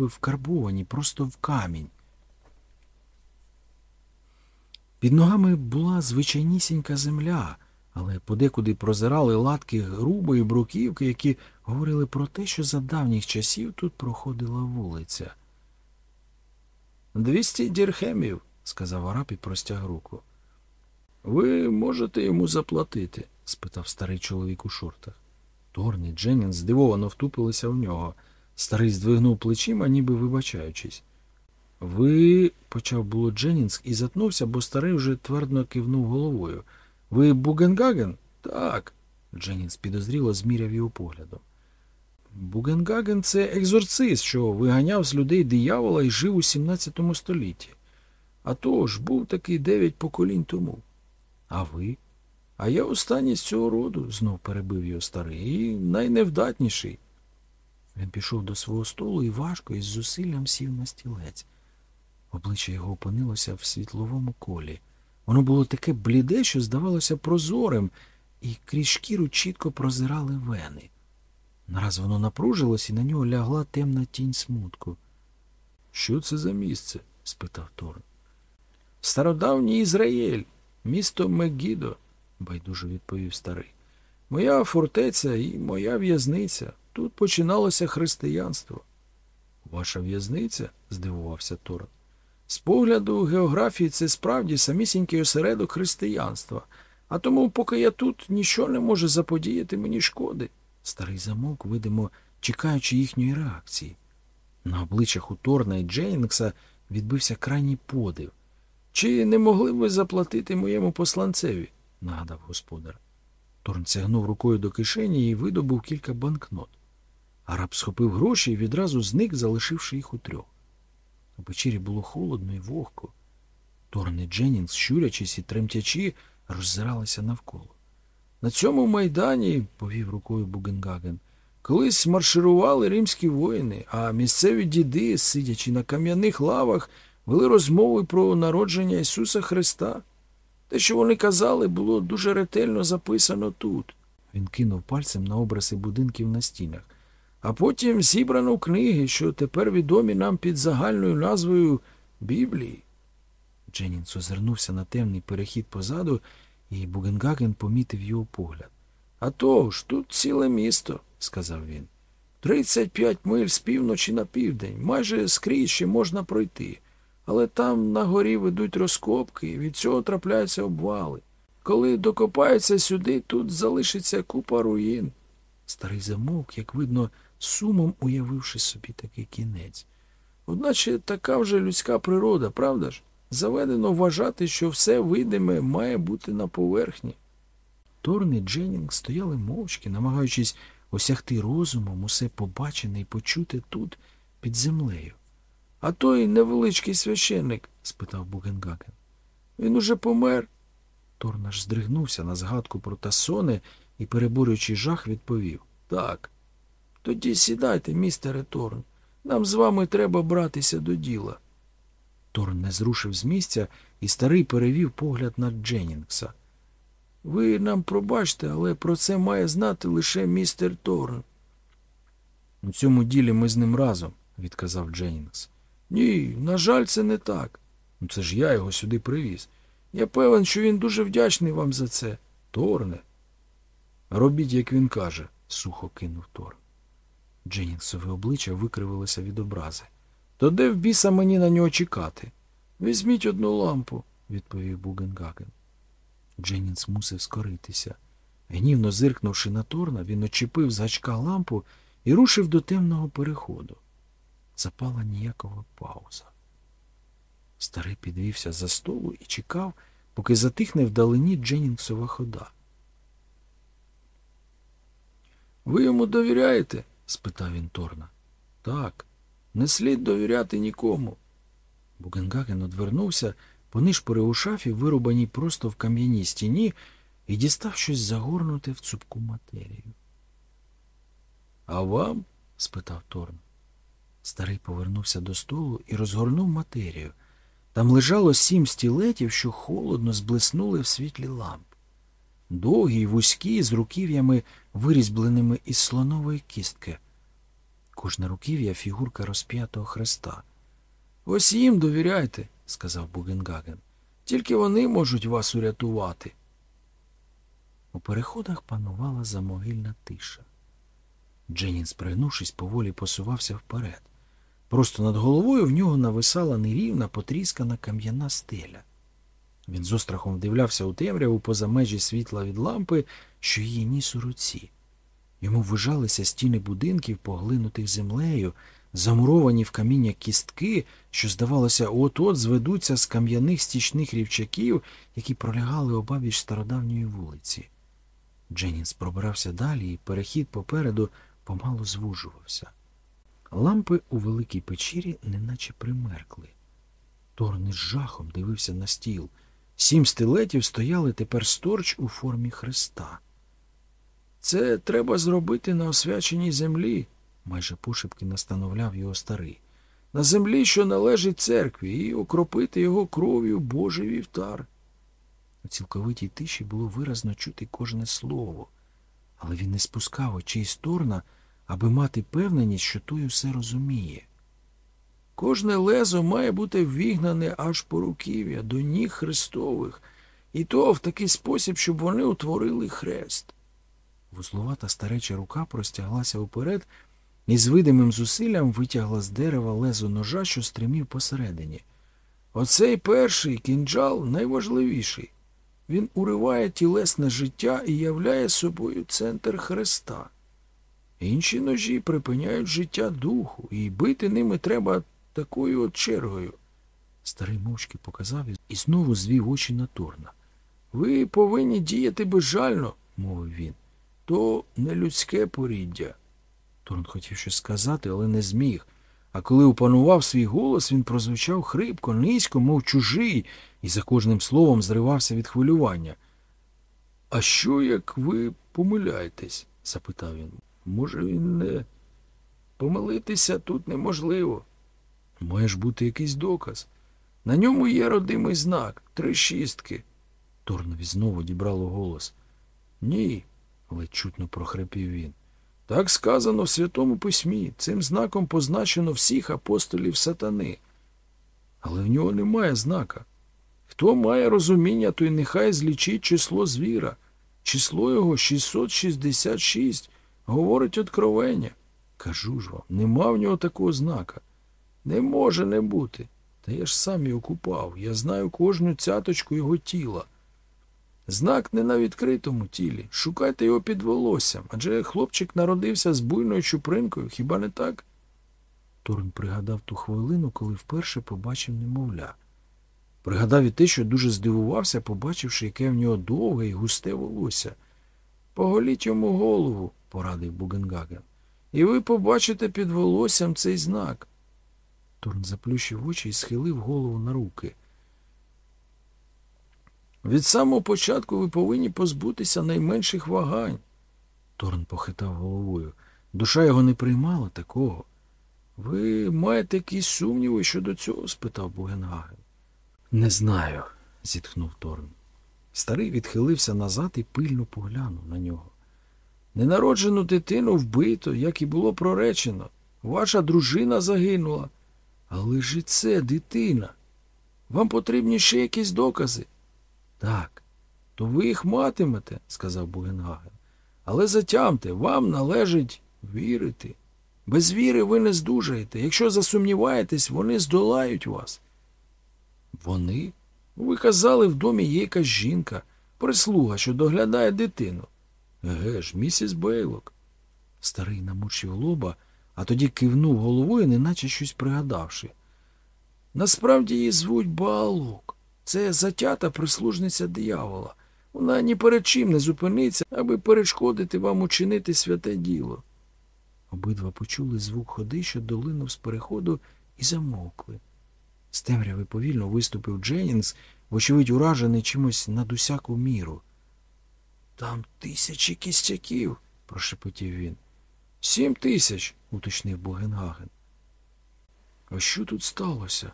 би вкарбовані просто в камінь. Під ногами була звичайнісінька земля, але подекуди прозирали латки грубої бруківки, які говорили про те, що за давніх часів тут проходила вулиця. Двісті дірхемів, сказав араб і простяг руку. Ви можете йому заплатити? спитав старий чоловік у шортах. Торн і Дженнін здивовано втупилися в нього. Старий здвигнув плечима, ніби вибачаючись. Ви, почав було Дженнінс і затнувся, бо старий вже твердо кивнув головою. Ви Бугенгаген? Так. Дженнінс підозріло зміряв його поглядом. Бугенгаген це екзорцист, що виганяв з людей диявола і жив у 17 столітті. А то був такий дев'ять поколінь тому. А ви? А я останній з цього роду, знов перебив його старий, і найневдатніший. Він пішов до свого столу і важко із зусиллям сів на стілець. Обличчя його опинилося в світловому колі. Воно було таке бліде, що здавалося прозорим, і крізь шкіру чітко прозирали вени. Нараз воно напружилось, і на нього лягла темна тінь смутку. Що це за місце? спитав Торн. Стародавній Ізраїль, місто Мегідо, байдуже відповів старий. Моя фортеця і моя в'язниця. Тут починалося християнство. Ваша в'язниця? здивувався Торн. З погляду географії це справді самісінький осередок християнства, а тому, поки я тут, нічого не може заподіяти мені шкоди. Старий замовк, видимо, чекаючи їхньої реакції. На обличчях у Торна і Джейнкса відбився крайній подив. Чи не могли б ви заплатити моєму посланцеві? нагадав господар. Торн цягнув рукою до кишені і видобув кілька банкнот. Араб схопив гроші і відразу зник, залишивши їх у трьох. У печері було холодно і вогко. Торн і щурячись і тремтячи, роззиралися навколо. На цьому майдані, повів рукою Бугенгаген, колись марширували римські воїни, а місцеві діди, сидячи на кам'яних лавах, вели розмови про народження Ісуса Христа. Те, що вони казали, було дуже ретельно записано тут. Він кинув пальцем на образи будинків на стінах. А потім зібрано книги, що тепер відомі нам під загальною назвою Біблії. Дженнінс озирнувся на темний перехід позаду, і Бугенгаген помітив його погляд. «А то ж, тут ціле місто, сказав він. Тридцять п'ять миль з півночі на південь, майже скрізь ще можна пройти. Але там на горі ведуть розкопки, і від цього трапляються обвали. Коли докопаються сюди, тут залишиться купа руїн. Старий замовк, як видно, сумом уявивши собі такий кінець. Одначе така вже людська природа, правда ж? Заведено вважати, що все видиме має бути на поверхні. Торн і Дженнінг стояли мовчки, намагаючись осягти розумом усе побачене і почути тут, під землею. А той невеличкий священник? спитав Бугенгаген. Він уже помер. Торн аж здригнувся на згадку про Тасоне і, переборюючи жах, відповів Так. Тоді сідайте, містере Торн. Нам з вами треба братися до діла. Торн не зрушив з місця, і старий перевів погляд на Дженнінгса. Ви нам пробачте, але про це має знати лише містер Торн. У цьому ділі ми з ним разом, відказав Дженнінгс. Ні, на жаль, це не так. Ну це ж я його сюди привіз. Я певен, що він дуже вдячний вам за це. Торне. Робіть, як він каже, сухо кинув Торн. Дженнінгсове обличчя викривилося від образи. То де в біса мені на нього чекати? Візьміть одну лампу, відповів Бугенгаген. Дженнінс мусив скоритися. Гнівно зиркнувши на Торна, він очепив з гачка лампу і рушив до темного переходу. Запала ніякого пауза. Старий підвівся за столу і чекав, поки затихне вдалині Дженнінгсова хода. Ви йому довіряєте? Спитав він Торна. Так, не слід довіряти нікому. Бугенгаген одвернувся, понишпорив у шафі, вирубаній просто в кам'яній стіні, і дістав щось загорнуте в цупку матерію. А вам? спитав Торн. Старий повернувся до столу і розгорнув матерію. Там лежало сім стілетів, що холодно зблиснули в світлі ламп. Довгі й вузькі, з руків'ями, вирізбленими із слонової кістки. кожне руків'я фігурка розп'ятого хреста. Ось їм довіряйте, сказав Бугенгаген. Тільки вони можуть вас урятувати. У переходах панувала замогильна тиша. Дженінс, пригнувшись, поволі посувався вперед. Просто над головою в нього нависала нерівна, потріскана кам'яна стеля. Він з острахом вдивлявся у темряву поза межі світла від лампи, що її ніс у руці. Йому ввижалися стіни будинків, поглинутих землею, замуровані в каміння кістки, що, здавалося, от-от зведуться з кам'яних стічних рівчаків, які пролягали обабіч стародавньої вулиці. Дженінс пробирався далі, і перехід попереду помалу звужувався. Лампи у великій печері неначе примеркли. Торн із жахом дивився на стіл. Сім стилетів стояли тепер сторч у формі хреста. Це треба зробити на освяченій землі, майже пошепки настановляв його старий. На землі, що належить церкві, і окропити його кров'ю Божий вівтар. У цілковитій тиші було виразно чути кожне слово, але він не спускав очей з Торна, аби мати певненість, що той усе розуміє. Кожне лезо має бути ввігнане аж по руків'я до ніг Христових, і то в такий спосіб, щоб вони утворили хрест. Вузлувата стареча рука простяглася уперед і з видимим зусиллям витягла з дерева лезо ножа, що стримів посередині. Оцей перший кінджал найважливіший. Він уриває тілесне життя і являє собою центр хреста. Інші ножі припиняють життя духу, і бити ними треба такою от чергою. Старий мовчки показав і знову звів очі на Торна. Ви повинні діяти безжально, мовив він. То не людське поріддя. Торн хотів щось сказати, але не зміг. А коли опанував свій голос, він прозвучав хрипко, низько, мов чужий, і за кожним словом зривався від хвилювання. А що, як ви помиляєтесь? запитав він. Може, він не. Помилитися тут неможливо. Має ж бути якийсь доказ. На ньому є родимий знак, три шістки. Торнові знову дібрало голос. Ні, ледь чутно прохрипів він. Так сказано в Святому Письмі. Цим знаком позначено всіх апостолів сатани. Але в нього немає знака. Хто має розуміння, той нехай злічить число звіра. Число його 666, говорить откровення. Кажу ж вам, нема в нього такого знака. Не може не бути. Та я ж сам його купав. Я знаю кожну цяточку його тіла. Знак не на відкритому тілі. Шукайте його під волоссям, адже хлопчик народився з буйною чупринкою, хіба не так? Торн пригадав ту хвилину, коли вперше побачив немовля. Пригадав і те, що дуже здивувався, побачивши, яке в нього довге і густе волосся. Поголіть йому голову, порадив Бугенгаген, і ви побачите під волоссям цей знак. Торн заплющив очі і схилив голову на руки. Від самого початку ви повинні позбутися найменших вагань. Торн похитав головою. Душа його не приймала такого. Ви маєте якісь сумніви щодо цього? спитав Бугенгаген. Не знаю, зітхнув Торн. Старий відхилився назад і пильно поглянув на нього. Ненароджену дитину вбито, як і було проречено. Ваша дружина загинула. Але ж і це дитина. Вам потрібні ще якісь докази? Так, то ви їх матимете, сказав Бугенгаген. Але затямте, вам належить вірити. Без віри ви не здужаєте. Якщо засумніваєтесь, вони здолають вас. Вони? Ви казали, в домі є якась жінка, прислуга, що доглядає дитину. Еге ж, місіс Бейлок. Старий намучив лоба, а тоді кивнув головою, неначе щось пригадавши. Насправді її звуть Баалок. Це затята прислужниця диявола. Вона ні перед чим не зупиниться, аби перешкодити вам учинити святе діло. Обидва почули звук ходи, що долинув з переходу, і замовкли. З темряви повільно виступив Дженнінс, вочевидь, уражений чимось над усяку міру. Там тисячі кістяків, прошепотів він. Сім тисяч, уточнив Бугенгаген. А що тут сталося?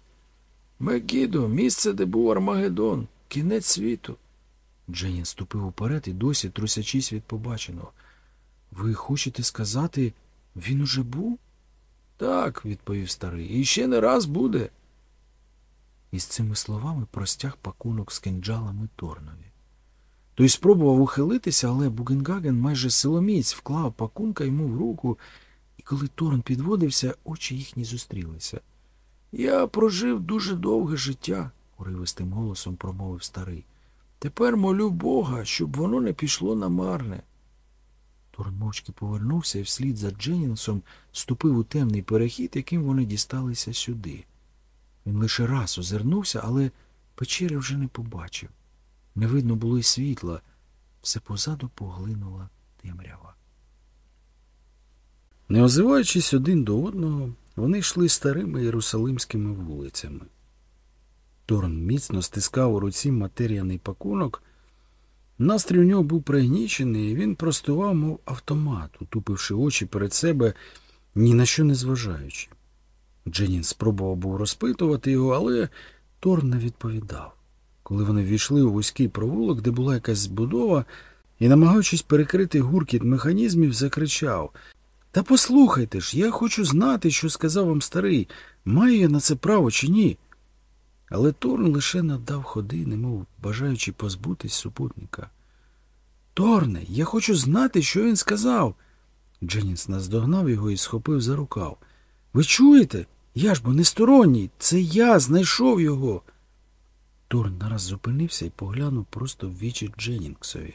Мегідо, місце, де був Армагеддон, кінець світу. Дженнін ступив уперед і досі трусячись від побаченого. Ви хочете сказати, він уже був? Так, відповів старий, і ще не раз буде. І з цими словами простяг пакунок з кинджалами Торнові. Той спробував ухилитися, але Бугенгаген майже силоміць вклав пакунка йому в руку, і коли Торн підводився, очі їхні зустрілися. Я прожив дуже довге життя, уривистим голосом промовив старий. Тепер молю Бога, щоб воно не пішло на марне. Торн мовчки повернувся і вслід за Дженнінсом ступив у темний перехід, яким вони дісталися сюди. Він лише раз озирнувся, але печери вже не побачив. Не видно було й світла, все позаду поглинула темрява. Не озиваючись один до одного, вони йшли старими єрусалимськими вулицями. Торн міцно стискав у руці матеріяний пакунок. Настрій у нього був пригнічений, і він простував, мов автомат, утупивши очі перед себе, ні на що не зважаючи. Дженін спробував був розпитувати його, але Торн не відповідав. Коли вони ввійшли у вузький провулок, де була якась збудова, і, намагаючись перекрити гуркіт механізмів, закричав Та послухайте ж, я хочу знати, що сказав вам старий, маю я на це право чи ні. Але Торн лише надав ходи, немов бажаючи позбутись супутника. Торне, я хочу знати, що він сказав. Дженніс наздогнав його і схопив за рукав. Ви чуєте? Я ж бо несторонній. Це я знайшов його. Торн нараз зупинився і поглянув просто в вічі Дженнінгсові.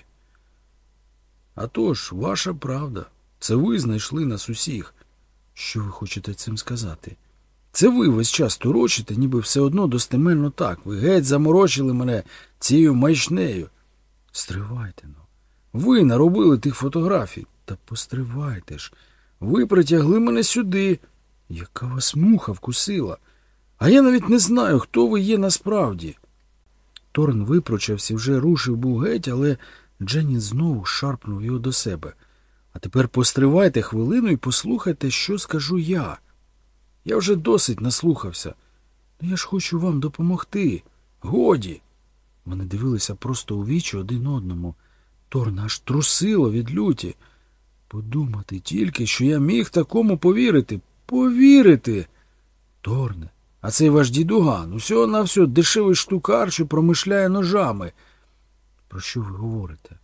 «А тож, ваша правда. Це ви знайшли нас усіх. Що ви хочете цим сказати? Це ви весь час турочите, ніби все одно достеменно так. Ви геть заморочили мене цією майшнею. Стривайте ну. Ви наробили тих фотографій. Та постривайте ж. Ви притягли мене сюди. Яка вас муха вкусила? А я навіть не знаю, хто ви є насправді. Торн випрочався, вже рушив був геть, але Дженні знову шарпнув його до себе. А тепер постривайте хвилину і послухайте, що скажу я. Я вже досить наслухався. Ну я ж хочу вам допомогти. Годі. Вони дивилися просто у вічі один одному. Торна аж трусило від люті. Подумати тільки, що я міг такому повірити. Повірити. Торне, а цей ваш дідуган, усього на все дешевий штукар, що промишляє ножами. Про що ви говорите?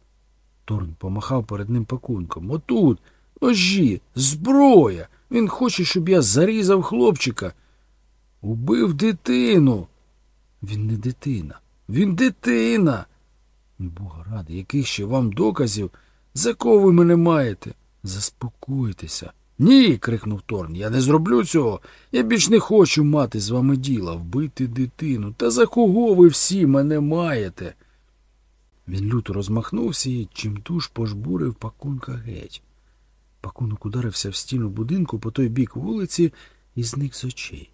Торн помахав перед ним пакунком. Отут, ножі, зброя. Він хоче, щоб я зарізав хлопчика. Убив дитину. Він не дитина. Він дитина. Бога ради, яких ще вам доказів? За кого ви мене маєте? Заспокойтеся. Ні. крикнув Торн. Я не зроблю цього. Я більш не хочу мати з вами діла, вбити дитину. Та за кого ви всі мене маєте? Він люто розмахнувся і чимтуж пожбурив пакунка геть. Пакунок ударився в стіну будинку по той бік вулиці і зник з очей.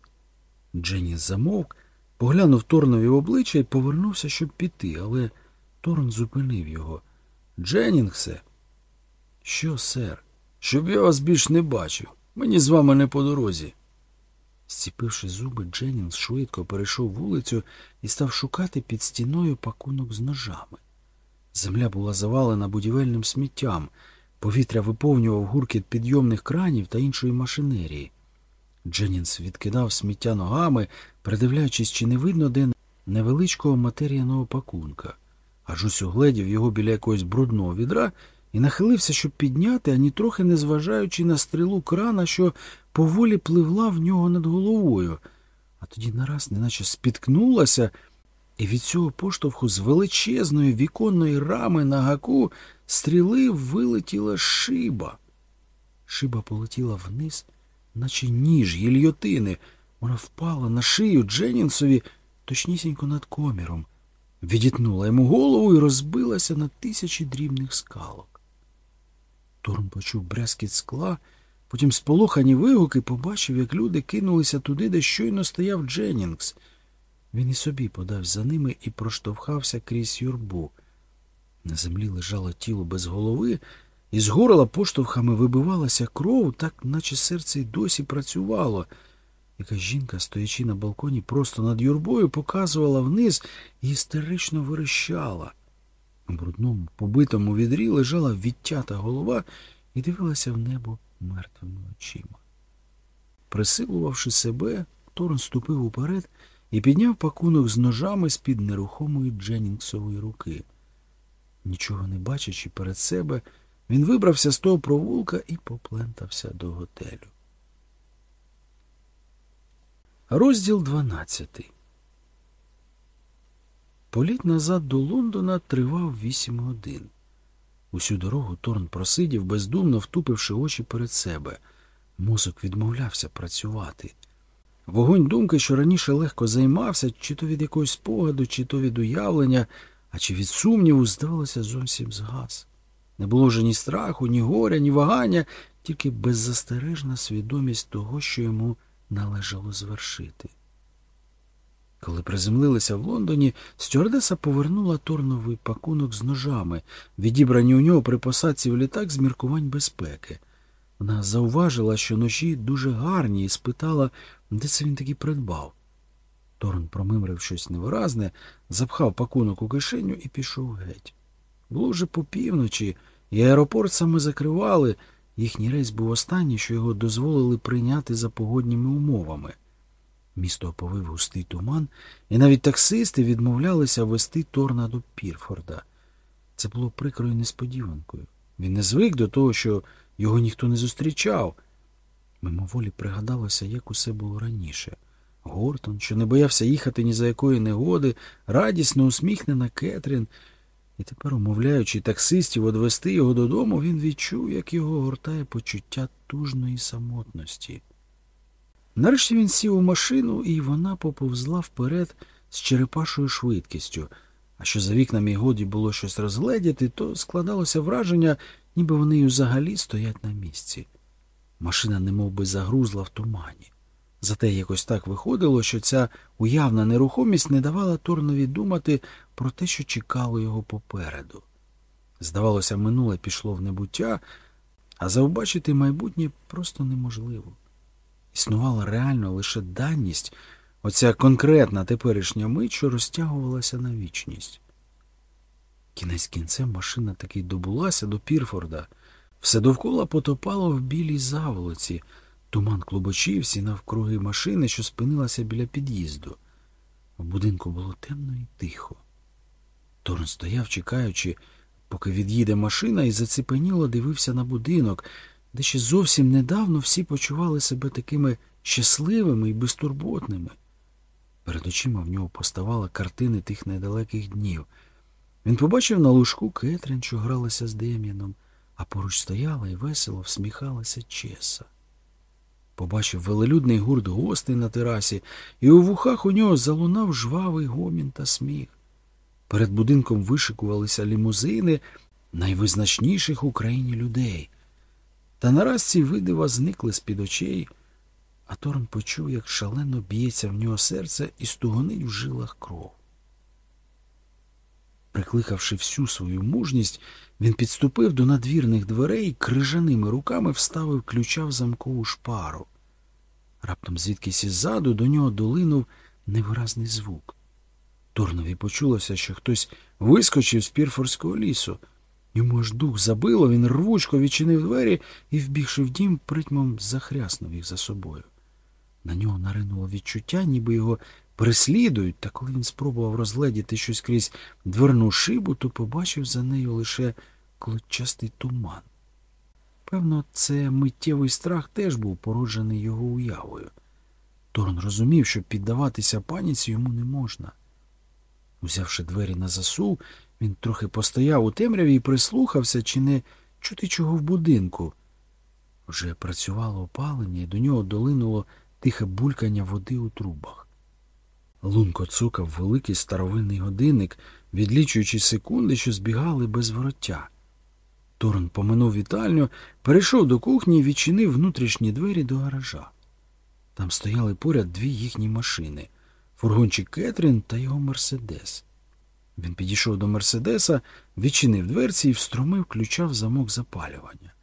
Дженніс замовк, поглянув Торнові в обличчя і повернувся, щоб піти, але Торн зупинив його. Дженнінгсе. Що, сер? Щоб я вас більш не бачив. Мені з вами не по дорозі. Зціпивши зуби, Дженнінгс швидко перейшов вулицю і став шукати під стіною пакунок з ножами. Земля була завалена будівельним сміттям. Повітря виповнював гуркіт підйомних кранів та іншої машинерії. Дженнінс відкидав сміття ногами, придивляючись, чи не видно де невеличкого матеріяного пакунка. Аж ось угледів його біля якогось брудного відра і нахилився, щоб підняти, ані трохи не зважаючи на стрілу крана, що поволі пливла в нього над головою, а тоді нараз неначе спіткнулася, і від цього поштовху з величезної віконної рами на гаку стріли вилетіла шиба. Шиба полетіла вниз, наче ніж гільйотини. Вона впала на шию Дженінсові точнісінько над коміром, відітнула йому голову і розбилася на тисячі дрібних скалок. Торн почув брязкіт скла, потім сполохані вигуки побачив, як люди кинулися туди, де щойно стояв Дженнінгс. Він і собі подав за ними і проштовхався крізь юрбу. На землі лежало тіло без голови, і з горла поштовхами вибивалася кров, так наче серце й досі працювало. Якась жінка, стоячи на балконі просто над юрбою, показувала вниз і істерично верещала. На брудному, побитому відрі лежала відтята голова і дивилася в небо мертвими очима. присилувавши себе, Торн ступив уперед і підняв пакунок з ножами з-під нерухомої Дженнінгсової руки. Нічого не бачачи перед себе, він вибрався з того провулка і поплентався до готелю. Розділ 12 Політ назад до Лондона тривав вісім годин. Усю дорогу Торн просидів, бездумно втупивши очі перед себе. Мозок відмовлявся працювати. Вогонь думки, що раніше легко займався, чи то від якогось спогаду, чи то від уявлення, а чи від сумніву, здавалося, зовсім згас. Не було вже ні страху, ні горя, ні вагання, тільки беззастережна свідомість того, що йому належало звершити. Коли приземлилися в Лондоні, стюардеса повернула Торновий пакунок з ножами, відібрані у нього при посадці в літак з міркувань безпеки. Вона зауважила, що ножі дуже гарні, і спитала, де це він таки придбав. Торн промимрив щось невиразне, запхав пакунок у кишеню і пішов геть. Було вже по півночі, і аеропорт саме закривали. Їхній рейс був останній, що його дозволили прийняти за погодніми умовами. Місто оповив густий туман, і навіть таксисти відмовлялися вести Торна до Пірфорда. Це було прикрою несподіванкою. Він не звик до того, що його ніхто не зустрічав. Мимоволі пригадалося, як усе було раніше. Гортон, що не боявся їхати ні за якої негоди, радісно усміхнена Кетрін. І тепер, умовляючи таксистів одвести його додому, він відчув, як його гортає почуття тужної самотності. Нарешті він сів у машину, і вона поповзла вперед з черепашою швидкістю. А що за вікнами й годі було щось розгледіти, то складалося враження, ніби вони й взагалі стоять на місці. Машина немов би загрузла в тумані. Зате якось так виходило, що ця уявна нерухомість не давала Торнові думати про те, що чекало його попереду. Здавалося, минуле пішло в небуття, а завбачити майбутнє просто неможливо. Існувала реально лише даність, оця конкретна теперішня мить, що розтягувалася на вічність. Кінець кінцем машина таки добулася до Пірфорда. Все довкола потопало в білій заволоці, туман клубочився навкруги машини, що спинилася біля під'їзду. В будинку було темно і тихо. Торн стояв, чекаючи, поки від'їде машина, і заціпеніло дивився на будинок, де ще зовсім недавно всі почували себе такими щасливими і безтурботними. Перед очима в нього поставала картини тих недалеких днів. Він побачив на лужку Кетрін, що гралася з Дем'яном, а поруч стояла і весело всміхалася Чеса. Побачив велелюдний гурт гостей на терасі, і у вухах у нього залунав жвавий гомін та сміх. Перед будинком вишикувалися лімузини найвизначніших в Україні людей. Та нараз ці видива зникли з-під очей, а Торн почув, як шалено б'ється в нього серце і стугонить в жилах кров. Прикликавши всю свою мужність, він підступив до надвірних дверей і крижаними руками вставив ключа в замкову шпару. Раптом звідкись іззаду до нього долинув невиразний звук. Торнові почулося, що хтось вискочив з пірфорського лісу. Йому аж дух забило, він рвучко відчинив двері і, вбігши в дім, притьмом захряснув їх за собою. На нього наринуло відчуття, ніби його переслідують, та коли він спробував розгледіти щось крізь дверну шибу, то побачив за нею лише клочастий туман. Певно, це миттєвий страх теж був породжений його уявою. Торн розумів, що піддаватися паніці йому не можна. Узявши двері на засув, він трохи постояв у темряві і прислухався, чи не чути чого в будинку. Вже працювало опалення, і до нього долинуло тихе булькання води у трубах. Лунко цукав великий старовинний годинник, відлічуючи секунди, що збігали без вороття. Торн поминув вітальню, перейшов до кухні і відчинив внутрішні двері до гаража. Там стояли поряд дві їхні машини фургончик Кетрін та його Мерседес. Він підійшов до Мерседеса, відчинив дверці і встромив ключа в замок запалювання.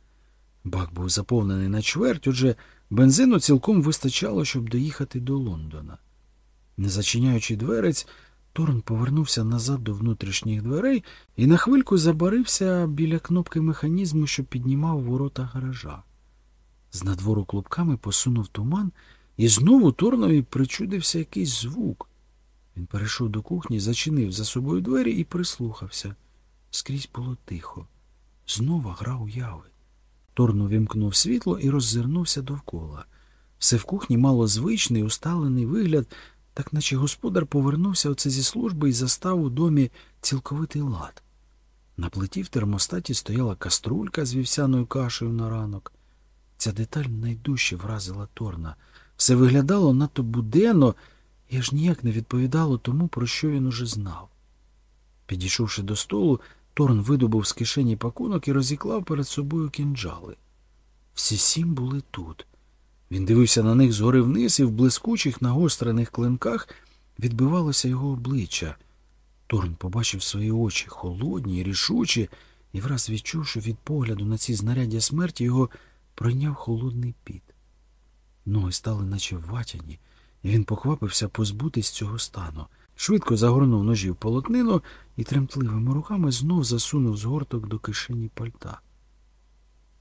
Бак був заповнений на чверть, отже, бензину цілком вистачало, щоб доїхати до Лондона. Не зачиняючи дверець, Торн повернувся назад до внутрішніх дверей і на хвильку забарився біля кнопки механізму, що піднімав ворота гаража. З надвору клубками посунув туман, і знову Торнові причудився якийсь звук. Він перейшов до кухні, зачинив за собою двері і прислухався. Скрізь було тихо. Знову гра уяви. Торн увімкнув світло і роззирнувся довкола. Все в кухні мало звичний, усталений вигляд, так наче господар повернувся оце зі служби і застав у домі цілковитий лад. На плиті в термостаті стояла каструлька з вівсяною кашею на ранок. Ця деталь найдужче вразила Торна. Все виглядало надто буденно і аж ніяк не відповідало тому, про що він уже знав. Підійшовши до столу, Торн видобув з кишені пакунок і розіклав перед собою кінджали. Всі сім були тут. Він дивився на них згори вниз, і в блискучих нагострених клинках відбивалося його обличчя. Торн побачив свої очі холодні і рішучі, і враз відчув, що від погляду на ці знаряддя смерті його пройняв холодний піт. Ноги стали, наче ватяні, він поквапився позбутись цього стану. Швидко загорнув ножі в полотнину і тремтливими руками знов засунув згорток до кишені пальта.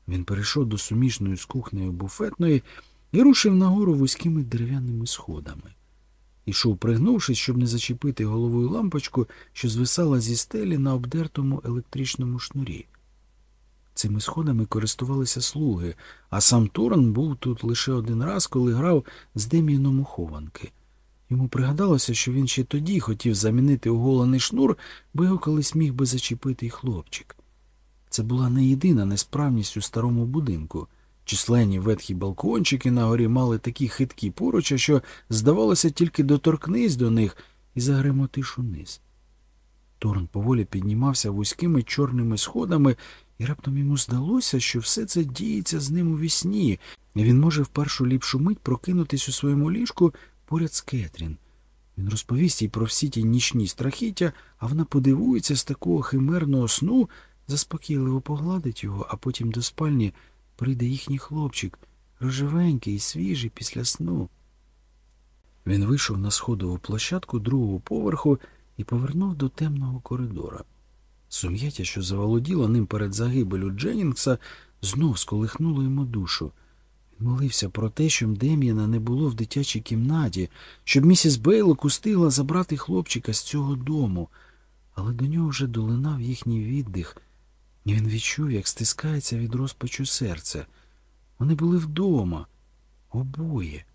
Він перейшов до сумішної з кухнею буфетної і рушив нагору вузькими дерев'яними сходами. Ішов, пригнувшись, щоб не зачепити головою лампочку, що звисала зі стелі на обдертому електричному шнурі. Цими сходами користувалися слуги, а сам Торн був тут лише один раз, коли грав з Демієном у хованки. Йому пригадалося, що він ще тоді хотів замінити оголений шнур, бо його колись міг би зачепити й хлопчик. Це була не єдина несправність у старому будинку. Численні ветхі балкончики на горі мали такі хиткі поруча, що, здавалося, тільки доторкнись до них і загремотиш униз. Торн поволі піднімався вузькими чорними сходами, і раптом йому здалося, що все це діється з ним у вісні, і він може в першу ліпшу мить прокинутись у своєму ліжку поряд з Кетрін. Він розповість їй про всі ті нічні страхіття, а вона подивується з такого химерного сну, заспокійливо погладить його, а потім до спальні прийде їхній хлопчик, рожевенький і свіжий після сну. Він вийшов на сходову площадку другого поверху і повернув до темного коридора. Сум'яття, що заволоділо ним перед загибелю Дженнінгса, знов сколихнуло йому душу. Він молився про те, щоб Дем'яна не було в дитячій кімнаті, щоб місіс Бейлок устигла забрати хлопчика з цього дому, але до нього вже долинав їхній віддих, і він відчув, як стискається від розпачу серце. Вони були вдома, обоє,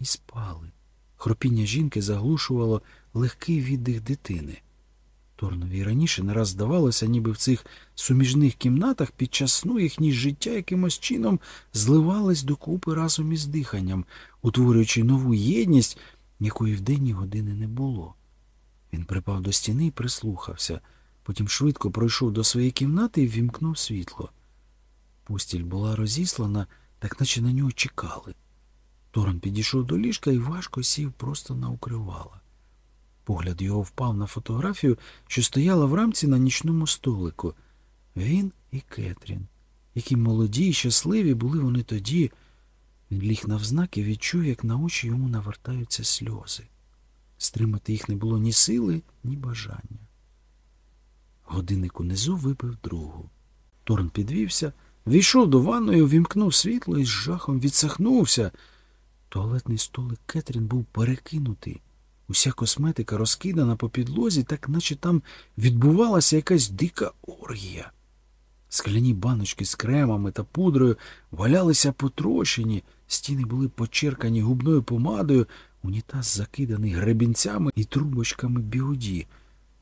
і спали. Хропіння жінки заглушувало легкий віддих дитини. Торнові раніше не раз здавалося, ніби в цих суміжних кімнатах під час сну їхні життя якимось чином зливались докупи разом із диханням, утворюючи нову єдність, якої в денні години не було. Він припав до стіни і прислухався, потім швидко пройшов до своєї кімнати і ввімкнув світло. Пустіль була розіслана, так наче на нього чекали. Торн підійшов до ліжка і важко сів просто на укривала. Погляд його впав на фотографію, що стояла в рамці на нічному столику. Він і Кетрін. Які молоді і щасливі були вони тоді. Він ліг навзнак і відчув, як на очі йому навертаються сльози. Стримати їх не було ні сили, ні бажання. Годинник унизу випив другу. Торн підвівся, війшов до ванної, увімкнув світло і з жахом відсахнувся. Туалетний столик Кетрін був перекинутий. Уся косметика розкидана по підлозі, так наче там відбувалася якась дика оргія. Скляні баночки з кремами та пудрою валялися потрощені, стіни були почеркані губною помадою, унітаз закиданий гребінцями і трубочками бігуді.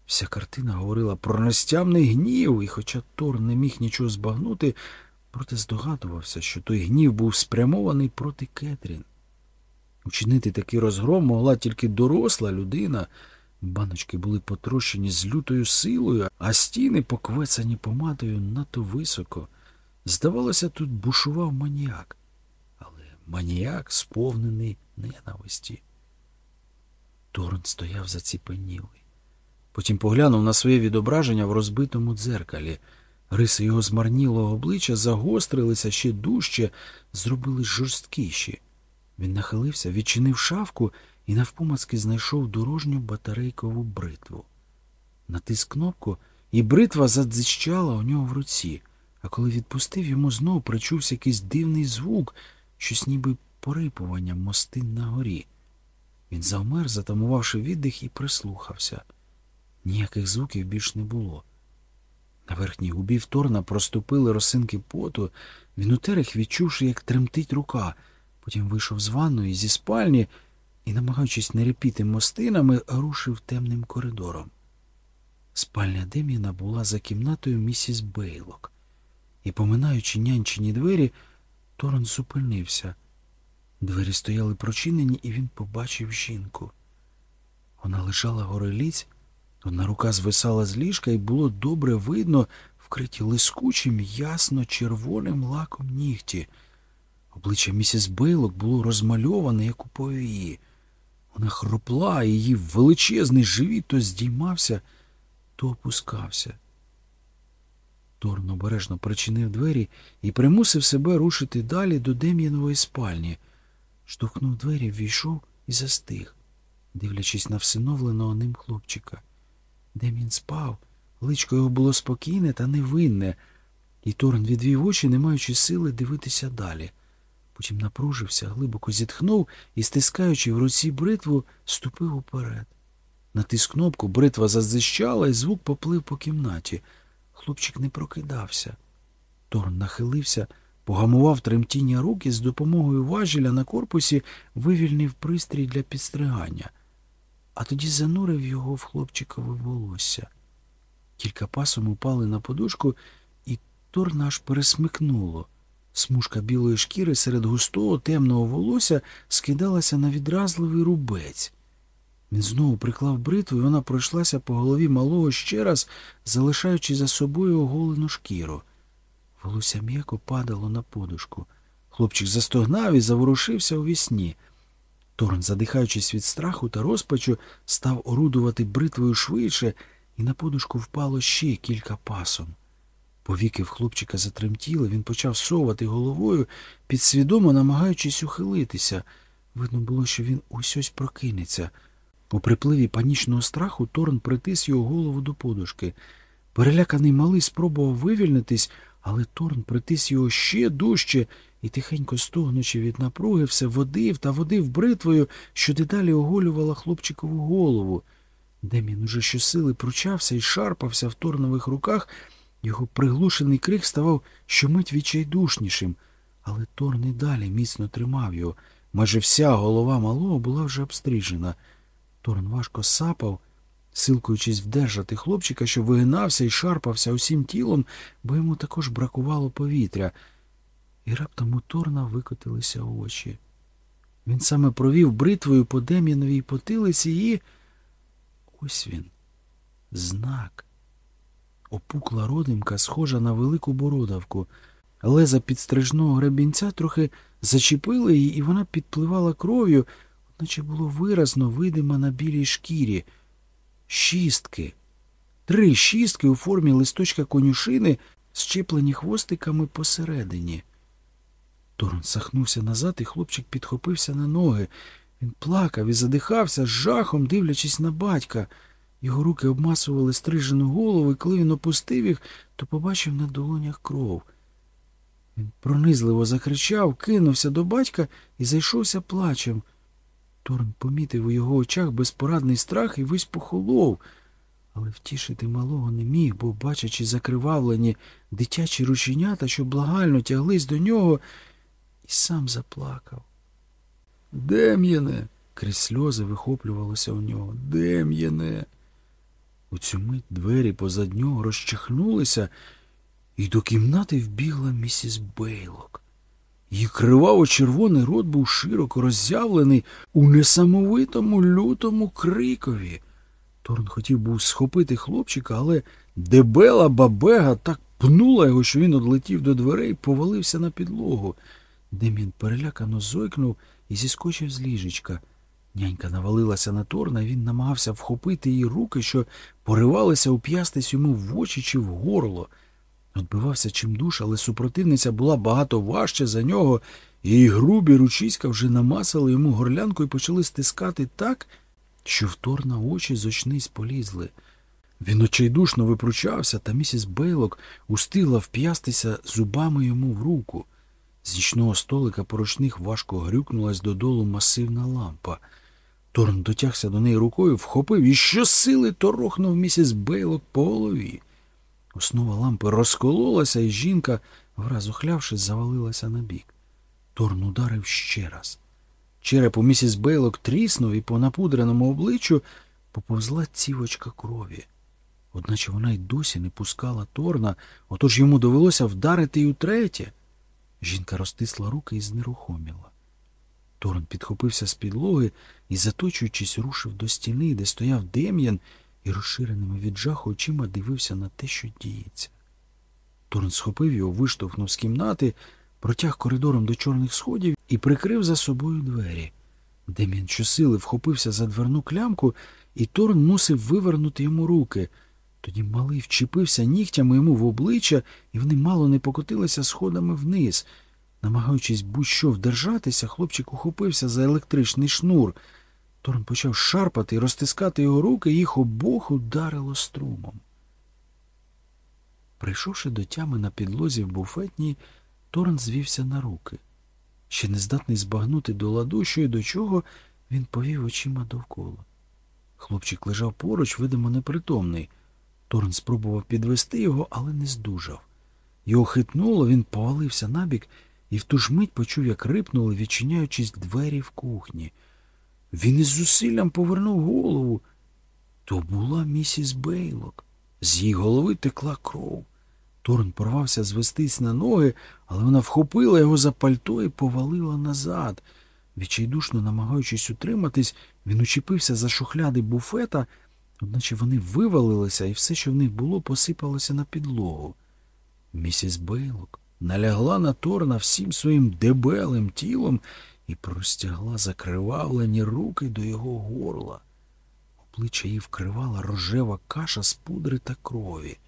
Вся картина говорила про нестямний гнів, і, хоча Тор не міг нічого збагнути, проте здогадувався, що той гнів був спрямований проти Кетрін. Учинити такий розгром могла тільки доросла людина. Баночки були потрощені з лютою силою, а стіни поквецані помадою надто високо. Здавалося, тут бушував маніяк, але маніяк сповнений ненависті. Торн стояв заціпенілий. Потім поглянув на своє відображення в розбитому дзеркалі. Риси його змарнілого обличчя загострилися ще дужче, зробились жорсткіші. Він нахилився, відчинив шафку і навпомацки знайшов дорожню батарейкову бритву. Натис кнопку, і бритва задзищала у нього в руці, а коли відпустив, йому знову причувся якийсь дивний звук, щось ніби порипування мостин на горі. Він завмер, затамувавши віддих, і прислухався. Ніяких звуків більш не було. На верхній губі вторна проступили росинки поту, він утер їх, відчувши, як тремтить рука. Потім вийшов з ванної зі спальні і, намагаючись не репіти мостинами, рушив темним коридором. Спальня Дем'яна була за кімнатою місіс Бейлок, і, поминаючи нянчині двері, Торн зупинився. Двері стояли прочинені, і він побачив жінку. Вона лежала гореліць, одна рука звисала з ліжка, і було добре видно вкриті лискучим, ясно червоним лаком нігті. Обличчя місіс Бейлок було розмальоване, як у повії. Вона хропла, її величезний живіт то здіймався, то опускався. Торн обережно причинив двері і примусив себе рушити далі до Дем'янової спальні. Штовхнув двері, ввійшов і застиг, дивлячись на всиновленого ним хлопчика. Дем'ян спав, личко його було спокійне та невинне, і Торн відвів очі, не маючи сили дивитися далі. Потім напружився, глибоко зітхнув і, стискаючи в руці бритву, ступив уперед. Натиск кнопку, бритва зазищала, і звук поплив по кімнаті. Хлопчик не прокидався. Торн нахилився, погамував тремтіння рук і з допомогою важеля на корпусі вивільнив пристрій для підстригання, а тоді занурив його в хлопчикове волосся. Кілька пасом упали на подушку, і Торна аж пересмикнуло. Смужка білої шкіри серед густого темного волосся скидалася на відразливий рубець. Він знову приклав бритву, і вона пройшлася по голові малого ще раз, залишаючи за собою оголену шкіру. Волосся м'яко падало на подушку. Хлопчик застогнав і заворушився у вісні. Торн, задихаючись від страху та розпачу, став орудувати бритвою швидше, і на подушку впало ще кілька пасом. Повіки в хлопчика затремтіли, він почав совати головою, підсвідомо намагаючись ухилитися. Видно було, що він ось ось прокинеться. У припливі панічного страху Торн притис його голову до подушки. Переляканий малий спробував вивільнитись, але Торн притис його ще дужче і, тихенько стогнучи від напруги, все водив та водив бритвою, що дедалі оголювала хлопчикову голову. Демін уже щосили пручався і шарпався в торнових руках. Його приглушений крик ставав щомить відчайдушнішим, але Торн і далі міцно тримав його. Майже вся голова малого була вже обстрижена. Торн важко сапав, силкуючись вдержати хлопчика, що вигинався і шарпався усім тілом, бо йому також бракувало повітря. І раптом у Торна викотилися очі. Він саме провів бритвою по Дем'яновій потилиці і. Ось він. Знак. Опукла родимка, схожа на велику бородавку. Леза підстрижного гребінця трохи зачепили її, і вона підпливала кров'ю, наче було виразно видимо на білій шкірі. Шістки. Три шістки у формі листочка конюшини, щеплені хвостиками посередині. Торн сахнувся назад, і хлопчик підхопився на ноги. Він плакав і задихався з жахом, дивлячись на батька. Його руки обмасували стрижену голову, і коли він опустив їх, то побачив на долонях кров. Він пронизливо закричав, кинувся до батька і зайшовся плачем. Торн помітив у його очах безпорадний страх і весь похолов, але втішити малого не міг, бо, бачачи закривавлені дитячі рученята, що благально тяглись до нього, і сам заплакав. Дем'яне. крізь сльози вихоплювалося у нього. Дем'яне. У цю мить двері позад нього розчахнулися, і до кімнати вбігла місіс Бейлок. Її криваво червоний рот був широко роззявлений у несамовитому лютому крикові. Торн хотів був схопити хлопчика, але дебела бабега так пнула його, що він одлетів до дверей і повалився на підлогу. Демін перелякано зойкнув і зіскочив з ліжечка. Нянька навалилася на Торна, він намагався вхопити її руки, що поривалися уп'ястись йому в очі чи в горло. Отбивався чимдуж, але супротивниця була багато важче за нього, і її грубі ручиська вже намасили йому горлянку і почали стискати так, що в Торна очі з очниць полізли. Він очайдушно випручався, та місіс Бейлок устигла вп'ястися зубами йому в руку. З нічного столика поручних важко грюкнулась додолу масивна лампа. Торн дотягся до неї рукою, вхопив і щосили торохнув місіс Бейлок по голові. Основа лампи розкололася, і жінка, враз ухлявшись, завалилася на бік. Торн ударив ще раз. Череп у місіс Бейлок тріснув і по напудреному обличчю поповзла цівочка крові. Одначе вона й досі не пускала Торна, отож йому довелося вдарити й утретє. Жінка розтисла руки і знерухоміла. Торн підхопився з підлоги і, заточуючись, рушив до стіни, де стояв Дем'ян, і розширеними від жаху очима дивився на те, що діється. Торн схопив його, виштовхнув з кімнати, протяг коридором до чорних сходів і прикрив за собою двері. Дем'ян щосили вхопився за дверну клямку, і Торн мусив вивернути йому руки. Тоді малий вчепився нігтями йому в обличчя, і вони мало не покотилися сходами вниз. Намагаючись будь-що вдержатися, хлопчик ухопився за електричний шнур. Торн почав шарпати і розтискати його руки, їх обох ударило струмом. Прийшовши до тями на підлозі в буфетній, Торн звівся на руки. Ще не здатний збагнути до ладу, що й до чого, він повів очима довкола. Хлопчик лежав поруч, видимо, непритомний. Торн спробував підвести його, але не здужав. Його хитнуло, він повалився набік і в ту ж мить почув, як рипнули, відчиняючись двері в кухні. Він із зусиллям повернув голову. То була місіс Бейлок. З її голови текла кров. Торн порвався звестись на ноги, але вона вхопила його за пальто і повалила назад. Відчайдушно намагаючись утриматись, він учепився за шухляди буфета, одначе вони вивалилися, і все, що в них було, посипалося на підлогу. Місіс Бейлок налягла на Торна всім своїм дебелим тілом і простягла закривавлені руки до його горла. Обличчя її вкривала рожева каша з пудри та крові.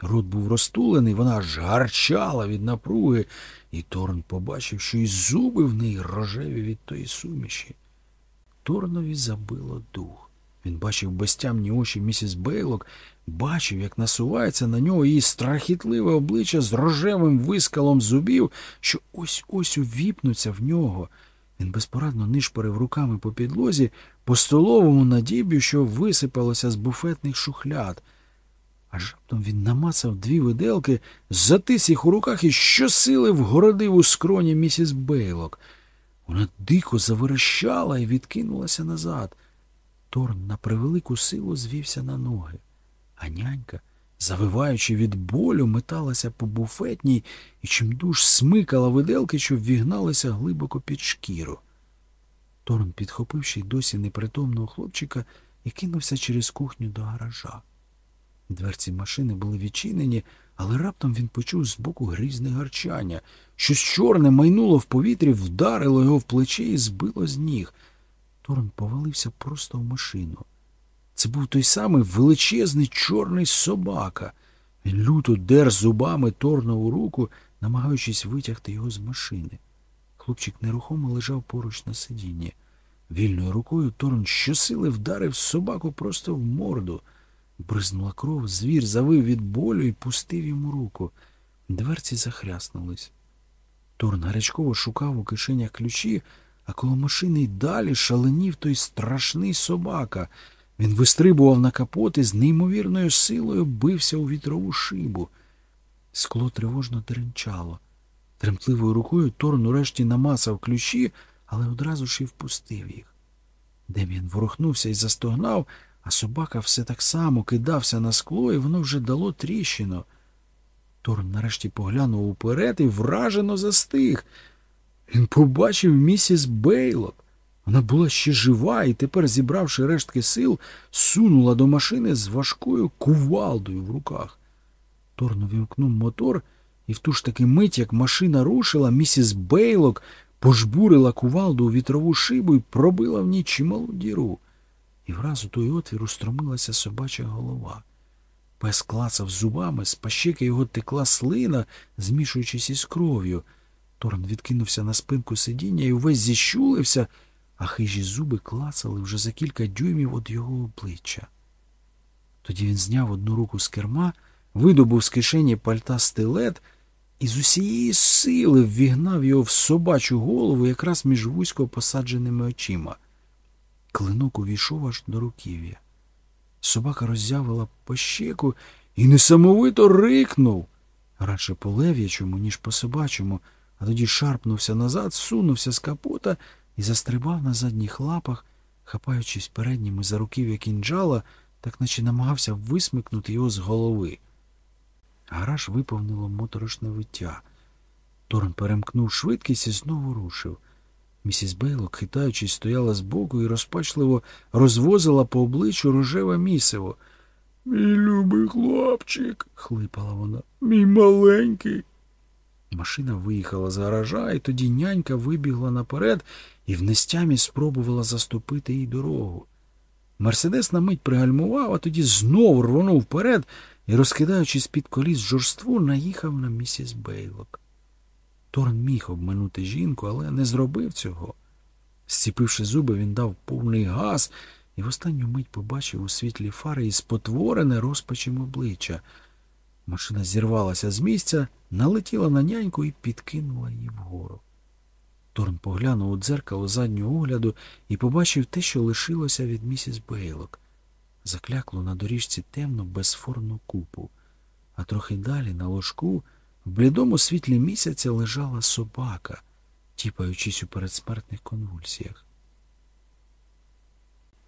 Рот був розтулений, вона аж гарчала від напруги, і Торн побачив, що й зуби в неї рожеві від тої суміші. Торнові забило дух. Він бачив безтямні очі місіс Бейлок, бачив, як насувається на нього її страхітливе обличчя з рожевим вискалом зубів, що ось ось увіпнуться в нього. Він безпорадно нишпорив руками по підлозі, по столовому надіб'ю, що висипалося з буфетних шухляд. Аж раптом він намацав дві виделки, затис їх у руках і щосили вгородив у скроні місіс Бейлок. Вона дико заверещала і відкинулася назад. Торн на превелику силу звівся на ноги, а нянька, завиваючи від болю, металася по буфетній і чимдуж смикала виделки, що ввігналися глибоко під шкіру. Торн підхопив ще й досі непритомного хлопчика і кинувся через кухню до гаража. Дверці машини були відчинені, але раптом він почув збоку грізне гарчання. Щось чорне майнуло в повітрі, вдарило його в плече і збило з ніг. Торн повалився просто в машину. Це був той самий величезний чорний собака. Він люто дер зубами Торнову руку, намагаючись витягти його з машини. Хлопчик нерухомо лежав поруч на сидінні. Вільною рукою Торн щосили вдарив собаку просто в морду. Бризнула кров, звір завив від болю і пустив йому руку. Дверці захряснулись. Торн гарячково шукав у кишенях ключі, а коло машини й далі шаленів той страшний собака. Він вистрибував на капот і з неймовірною силою бився у вітрову шибу. Скло тривожно деренчало. Тремтливою рукою Торн урешті намасав ключі, але одразу ж і впустив їх. Дем'ян ворухнувся і застогнав, а собака все так само кидався на скло, і воно вже дало тріщину. Торн нарешті поглянув уперед і вражено застиг. Він побачив місіс Бейлок. Вона була ще жива і тепер, зібравши рештки сил, сунула до машини з важкою кувалдою в руках. Торн увімкнув мотор, і в ту ж таки мить, як машина рушила, місіс Бейлок пожбурила кувалду у вітрову шибу і пробила в ній чималу діру. І враз у той отвір устромилася собача голова. Пес клацав зубами, з пащеки його текла слина, змішуючись із кров'ю. Торн відкинувся на спинку сидіння і увесь зіщулився, а хижі зуби клацали вже за кілька дюймів від його обличчя. Тоді він зняв одну руку з керма, видобув з кишені пальта стилет і з усієї сили ввігнав його в собачу голову якраз між вузько посадженими очима. Клинок увійшов аж до руків'я. Собака роззявила по щеку і несамовито рикнув, радше по лев'ячому, ніж по собачому, а тоді шарпнувся назад, сунувся з капота і застрибав на задніх лапах, хапаючись передніми за руків'я кінджала, так наче намагався висмикнути його з голови. Гараж виповнило моторошне виття. Торн перемкнув швидкість і знову рушив. Місіс Бейлок, хитаючись, стояла збоку і розпачливо розвозила по обличчю рожеве місиво. Мій любий хлопчик, хлипала вона, мій маленький. Машина виїхала з гаража, і тоді нянька вибігла наперед і в нестямі спробувала заступити їй дорогу. Мерседес на мить пригальмував, а тоді знову рвонув вперед і, розкидаючись під коліс жорству, наїхав на місіс Бейлок. Торн міг обминути жінку, але не зробив цього. Зціпивши зуби, він дав повний газ і в останню мить побачив у світлі фари і спотворене розпачем обличчя. Машина зірвалася з місця, налетіла на няньку і підкинула її вгору. Торн поглянув у дзеркало заднього огляду і побачив те, що лишилося від місіс Бейлок. Заклякло на доріжці темну безформну купу, а трохи далі на ложку в блідому світлі місяця лежала собака, тіпаючись у передсмертних конвульсіях.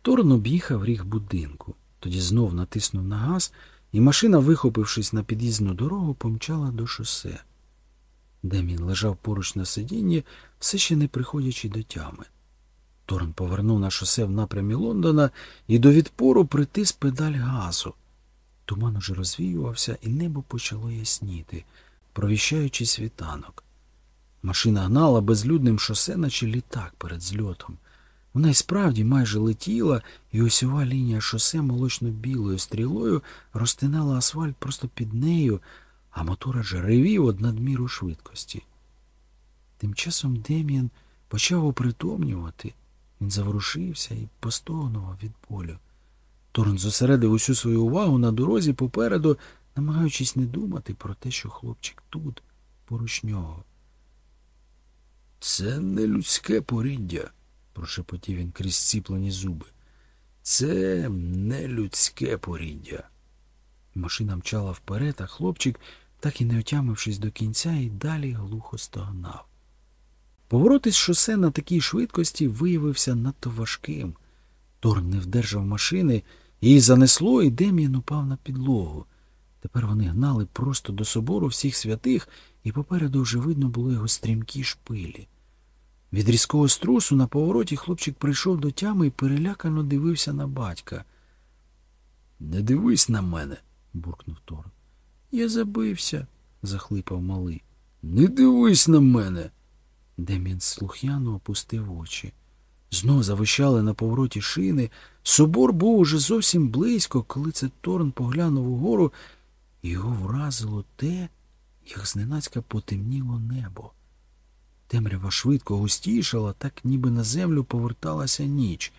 Торн об'їхав ріг будинку, тоді знов натиснув на газ, і машина, вихопившись на під'їзну дорогу, помчала до шосе. Демін лежав поруч на сидінні, все ще не приходячи до тями. Торн повернув на шосе в напрямі Лондона і до відпору притис педаль газу. Туман уже розвіювався, і небо почало ясніти, провіщаючи світанок. Машина гнала безлюдним шосе, наче літак перед зльотом. Вона й справді майже летіла, і осьова лінія шосе молочно-білою стрілою розтинала асфальт просто під нею, а мотор аж ревів од надміру швидкості. Тим часом Дем'ян почав опритомнювати. Він заворушився і постогнував від болю. Торн зосередив усю свою увагу на дорозі попереду, намагаючись не думати про те, що хлопчик тут, поруч нього. Це не людське поріддя, прошепотів він крізь ціплені зуби. Це не людське поріддя. Машина мчала вперед, а хлопчик, так і не отямившись до кінця, і далі глухо стогнав. Поворот із шосе на такій швидкості виявився надто важким. Торн не вдержав машини, її занесло, і Дем'ян упав на підлогу. Тепер вони гнали просто до собору всіх святих, і попереду вже видно було його стрімкі шпилі. Від різкого струсу на повороті хлопчик прийшов до тями і перелякано дивився на батька. Не дивись на мене, буркнув Торн. Я забився, захлипав малий. Не дивись на мене. Демін слух'яно опустив очі. Знов завищали на повороті шини. Собор був уже зовсім близько, коли це Торн поглянув угору, і його вразило те, як зненацька потемніло небо. Темрява швидко густішала, так ніби на землю поверталася ніч.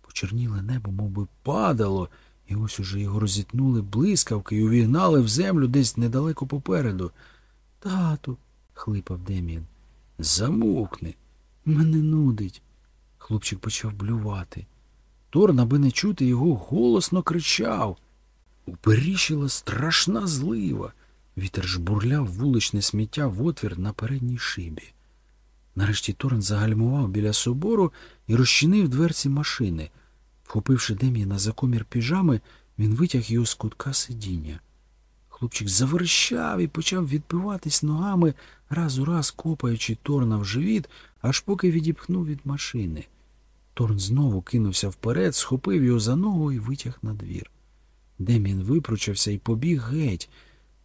Почерніле небо мов би, падало, і ось уже його розітнули блискавки і увігнали в землю десь недалеко попереду. Тату, хлипав Дем'ян. Замовкни. Мене нудить. Хлопчик почав блювати. Торн, аби не чути його, голосно кричав. Уперіщила страшна злива. Вітер жбурляв вуличне сміття в отвір на передній шибі. Нарешті Торн загальмував біля собору і розчинив дверці машини. Вхопивши Дем'яна за комір піжами, він витяг його з кутка сидіння. Хлопчик заверщав і почав відбиватись ногами, раз у раз копаючи Торна в живіт, аж поки відіпхнув від машини. Торн знову кинувся вперед, схопив його за ногу і витяг на двір. Дем'ян випручався і побіг геть.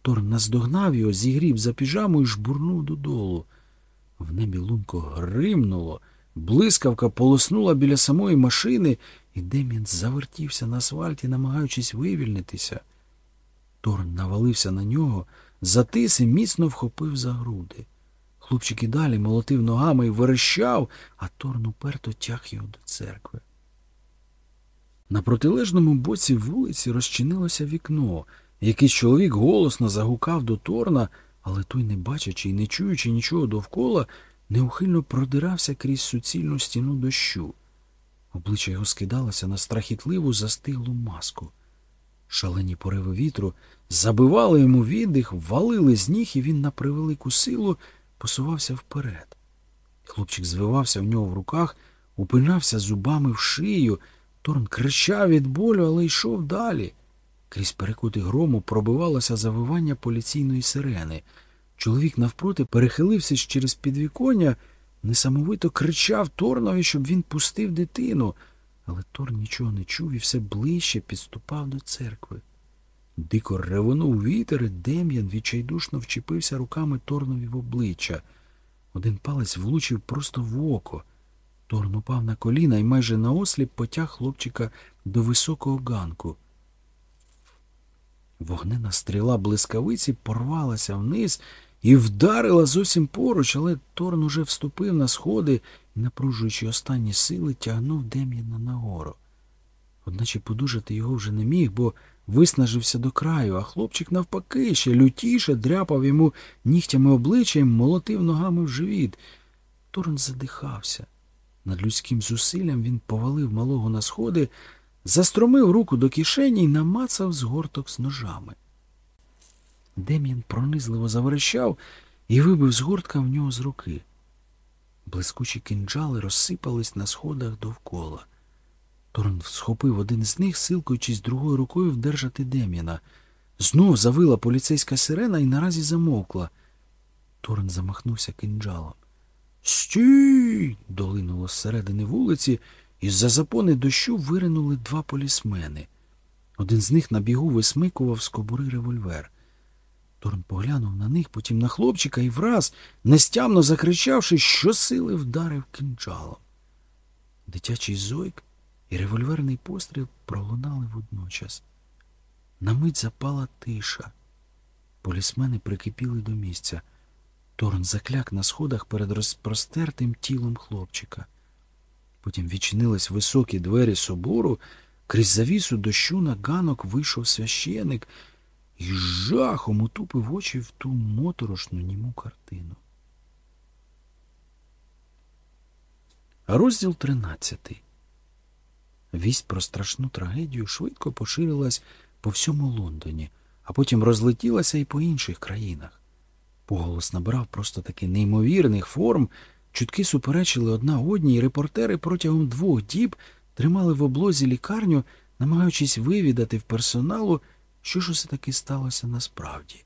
Торн наздогнав його, зігріб за піжаму і жбурнув додолу. В небі лунко гримнуло, блискавка полоснула біля самої машини, і Дем'ян завертівся на асфальті, намагаючись вивільнитися. Торн навалився на нього, затис і міцно вхопив за груди. Хлопчик і далі молотив ногами і верещав, а Торн уперто тяг його до церкви. На протилежному боці вулиці розчинилося вікно. Якийсь чоловік голосно загукав до Торна, але той, не бачачи і не чуючи нічого довкола, неухильно продирався крізь суцільну стіну дощу. Обличчя його скидалося на страхітливу застиглу маску. Шалені пориви вітру забивали йому віддих, валили з ніг, і він на превелику силу посувався вперед. Хлопчик звивався в нього в руках, упинався зубами в шию. Торн кричав від болю, але йшов далі. Крізь перекути грому пробивалося завивання поліційної сирени. Чоловік навпроти перехилився через підвіконня, несамовито кричав Торнові, щоб він пустив дитину. Але Торн нічого не чув і все ближче підступав до церкви. Дико ревонув вітер, і Дем'ян відчайдушно вчепився руками Торнові в обличчя. Один палець влучив просто в око. Торн упав на коліна і майже наосліп потяг хлопчика до високого ганку. Вогнена стріла блискавиці порвалася вниз і вдарила зовсім поруч, але Торн уже вступив на сходи і, напружуючи останні сили, тягнув Дем'яна нагору. Одначе подужати його вже не міг, бо виснажився до краю, а хлопчик, навпаки, ще лютіше дряпав йому нігтями обличчя і молотив ногами в живіт. Торн задихався. Над людським зусиллям він повалив малого на сходи, застромив руку до кишені і намацав згорток з ножами. Дем'ян пронизливо заверещав і вибив згортка в нього з руки. Блискучі кинджали розсипались на сходах довкола. Торн схопив один з них, силкуючись другою рукою вдержати Дем'яна. Знов завила поліцейська сирена і наразі замовкла. Торн замахнувся кинджалом. Стій. долинуло зсередини вулиці, і з за запони дощу виринули два полісмени. Один з них на бігу висмикував з кобури револьвер. Торн поглянув на них, потім на хлопчика і враз, нестямно закричавши, щосили вдарив кинджалом. Дитячий зойк і револьверний постріл пролунали водночас. На мить запала тиша. Полісмени прикипіли до місця. Торн закляк на сходах перед розпростертим тілом хлопчика. Потім відчинились високі двері собору, крізь завісу дощу на ганок вийшов священик і з жахом утупив очі в ту моторошну німу картину. Розділ тринадцятий. Вість про страшну трагедію швидко поширилась по всьому Лондоні, а потім розлетілася і по інших країнах. Поголос набрав просто таки неймовірних форм, чутки суперечили одна одній, і репортери протягом двох діб тримали в облозі лікарню, намагаючись вивідати в персоналу, що ж усе таки сталося насправді.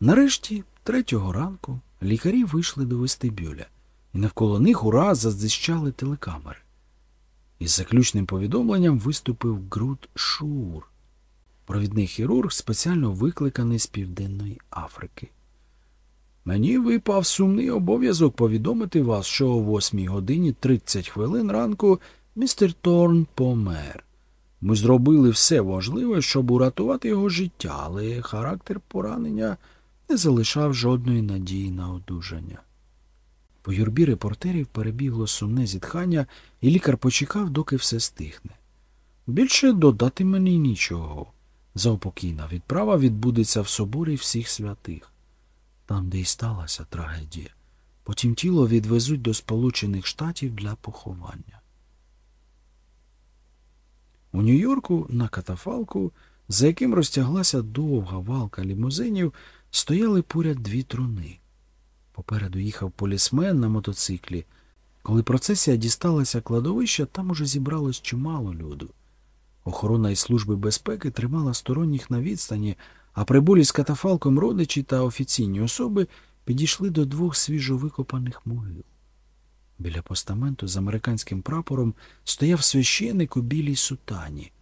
Нарешті, третього ранку, лікарі вийшли до вестибюля, і навколо них ураз заздищали телекамери. Із заключним повідомленням виступив Груд Шур, провідний хірург, спеціально викликаний з Південної Африки. Мені випав сумний обов'язок повідомити вас, що о 8 годині 30 хвилин ранку містер Торн помер. Ми зробили все можливе, щоб урятувати його життя, але характер поранення не залишав жодної надії на одужання. По юрбі репортерів перебігло сумне зітхання, і лікар почекав, доки все стихне. Більше додати мені нічого. Заопокійна відправа відбудеться в соборі всіх святих там, де й сталася трагедія. Потім тіло відвезуть до Сполучених Штатів для поховання. У Нью-Йорку на катафалку, за яким розтяглася довга валка лімузинів, стояли поряд дві труни. Попереду їхав полісмен на мотоциклі. Коли процесія дісталася кладовища, там уже зібралось чимало люду. Охорона із служби безпеки тримала сторонніх на відстані, а прибулі з катафалком родичі та офіційні особи підійшли до двох свіжовикопаних могил. Біля постаменту з американським прапором стояв священик у білій сутані.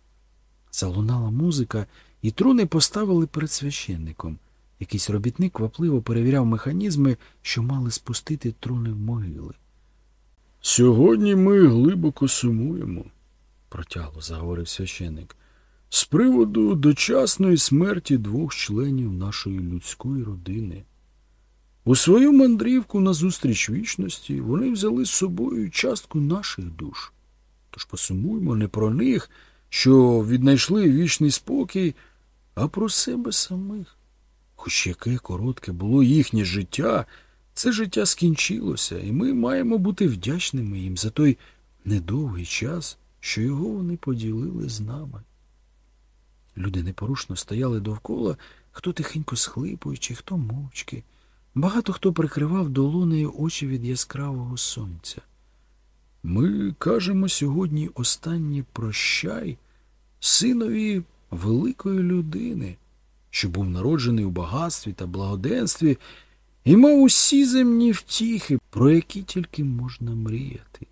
Залунала музика, і труни поставили перед священником. Якийсь робітник квапливо перевіряв механізми, що мали спустити труни в могили. Сьогодні ми глибоко сумуємо, протягло заговорив священик з приводу дочасної смерті двох членів нашої людської родини. У свою мандрівку назустріч вічності вони взяли з собою частку наших душ. Тож посумуймо не про них, що віднайшли вічний спокій, а про себе самих. Хоч яке коротке було їхнє життя, це життя скінчилося, і ми маємо бути вдячними їм за той недовгий час, що його вони поділили з нами. Люди непорушно стояли довкола, хто тихенько схлипуючи, хто мовчки. Багато хто прикривав долонею очі від яскравого сонця. Ми кажемо сьогодні останній прощай синові великої людини, що був народжений у багатстві та благоденстві і мав усі земні втіхи, про які тільки можна мріяти.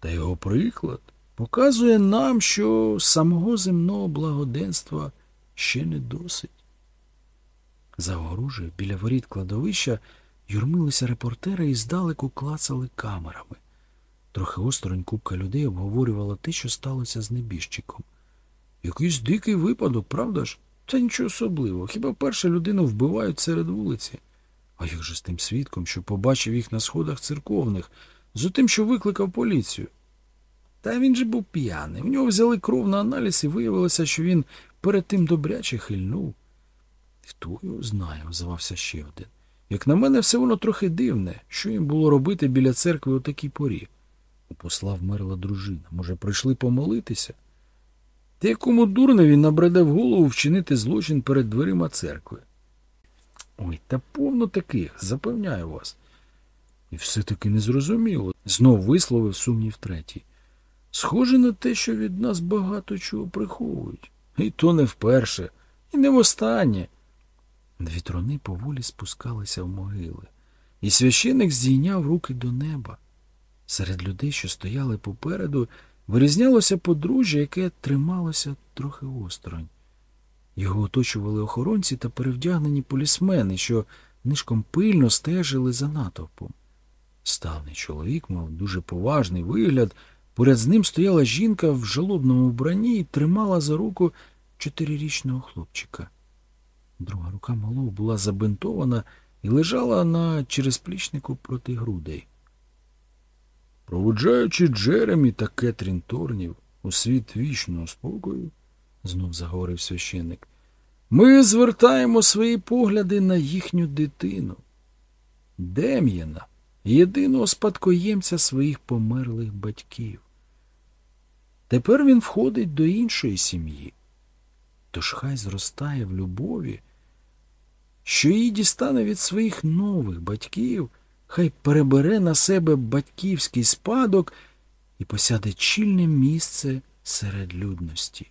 Та його приклад показує нам, що самого земного благоденства ще не досить. За огорожею біля воріт кладовища юрмилися репортери і здалеку клацали камерами. Трохи осторонь купка людей обговорювала те, що сталося з небіжчиком. Якийсь дикий випадок, правда ж? Та нічого особливого. Хіба перша людину вбивають серед вулиці? А як же з тим свідком, що побачив їх на сходах церковних, з тим, що викликав поліцію? Та він же був п'яний. В нього взяли кров на аналіз і виявилося, що він перед тим добряче хильнув. Хто його знає, озвався ще один. Як на мене, все воно трохи дивне. Що їм було робити біля церкви у такій порі? У посла вмерла дружина. Може, прийшли помолитися? Та якому дурневі набреде в голову вчинити злочин перед дверима церкви? Ой, та повно таких, запевняю вас. І все-таки незрозуміло, знов висловив сумнів третій. Схоже на те, що від нас багато чого приховують. І то не вперше, і не востаннє. Дві трони поволі спускалися в могили, і священик здійняв руки до неба. Серед людей, що стояли попереду, вирізнялося подружжя, яке трималося трохи осторонь. Його оточували охоронці та перевдягнені полісмени, що нишком пильно стежили за натовпом. Ставний чоловік мав дуже поважний вигляд. Поряд з ним стояла жінка в жалобному вбранні і тримала за руку чотирирічного хлопчика. Друга рука малого була забинтована і лежала на черезплічнику проти грудей. Проводжаючи Джеремі та Кетрін Торнів у світ вічного спокою, знов заговорив священник, ми звертаємо свої погляди на їхню дитину, Дем'яна, єдиного спадкоємця своїх померлих батьків. Тепер він входить до іншої сім'ї, тож хай зростає в любові, що її дістане від своїх нових батьків, хай перебере на себе батьківський спадок і посяде чільне місце серед людності.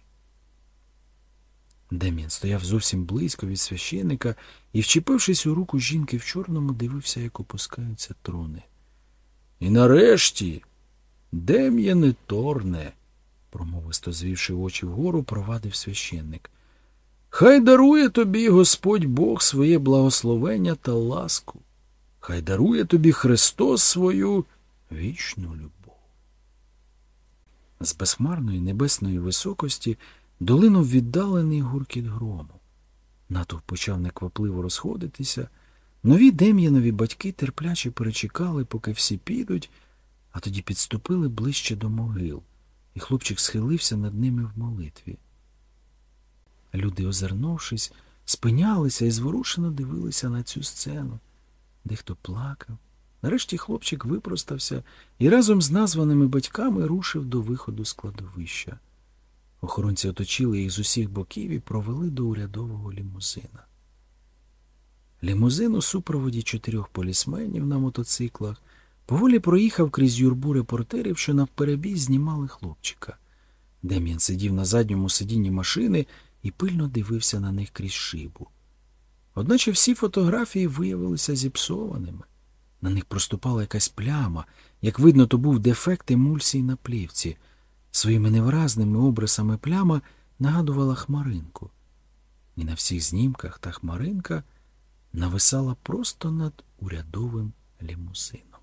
Дем'ян стояв зовсім близько від священика і, вчепившись у руку жінки в чорному, дивився, як опускаються трони. І нарешті, Дем'яне Торне, промовисто звівши очі вгору, провадив священник. Хай дарує тобі Господь Бог своє благословення та ласку. Хай дарує тобі Христос свою вічну любов. З безхмарної небесної високості долинув віддалений гуркіт грому. Натовп почав неквапливо розходитися. Нові Дем'янові батьки терпляче перечекали, поки всі підуть, а тоді підступили ближче до могил, і хлопчик схилився над ними в молитві. Люди, озирнувшись, спинялися і зворушено дивилися на цю сцену. Дехто плакав. Нарешті хлопчик випростався і разом з названими батьками рушив до виходу з кладовища. Охоронці оточили їх з усіх боків і провели до урядового лімузина. Лімузин у супроводі чотирьох полісменів на мотоциклах поволі проїхав крізь юрбу репортерів, що навперебій знімали хлопчика. Дем'ян сидів на задньому сидінні машини і пильно дивився на них крізь шибу. Одначе всі фотографії виявилися зіпсованими. На них проступала якась пляма, як видно, то був дефект емульсії на плівці. Своїми невиразними обрисами пляма нагадувала хмаринку. І на всіх знімках та хмаринка нависала просто над урядовим лімузином.